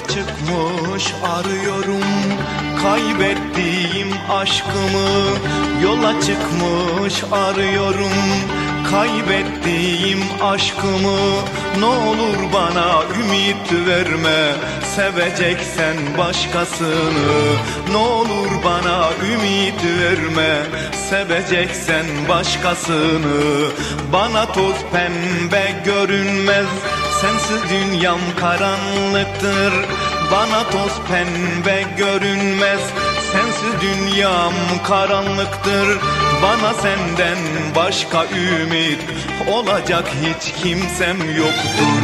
çıkmış arıyorum Kaybettiğim aşkımı. Yola çıkmış arıyorum Kaybettiğim aşkımı. Ne olur bana ümit verme Seveceksen başkasını. Ne olur bana ümit verme Seveceksen başkasını. Bana toz pembe görünmez Sensiz dünyam karanlıktır. Bana toz pembe görünmez. Sensiz dünyam karanlıktır. Bana senden başka ümit Olacak hiç kimsem yoktur.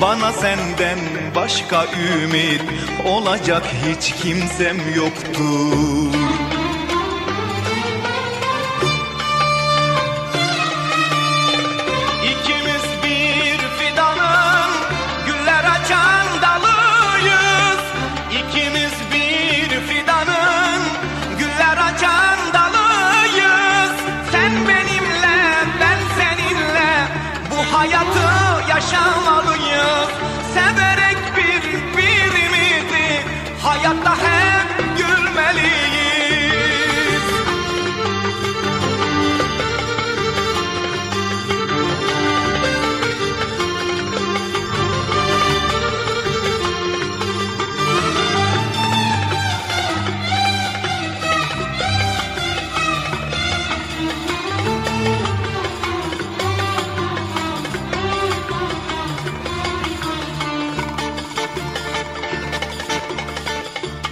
Bana senden başka ümit Olacak hiç kimsem yoktur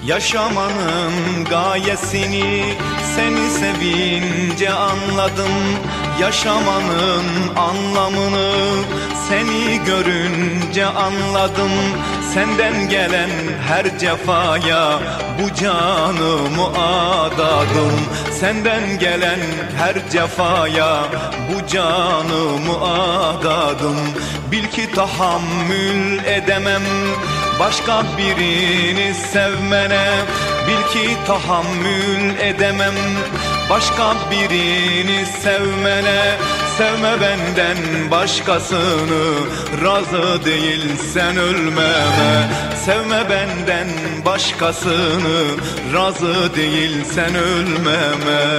Yaşamanın gayesini seni sevince anladım. Yaşamanın anlamını seni görünce anladım Senden gelen her cefaya bu canımı adadım Senden gelen her cefaya bu canımı adadım Bil ki tahammül edemem Başka birini sevmene. Bil ki tahammül edemem Başka birini sevmene Sevme benden başkasını Razı değilsen ölmeme. Sevme benden başkasını Razı değilsen ölmeme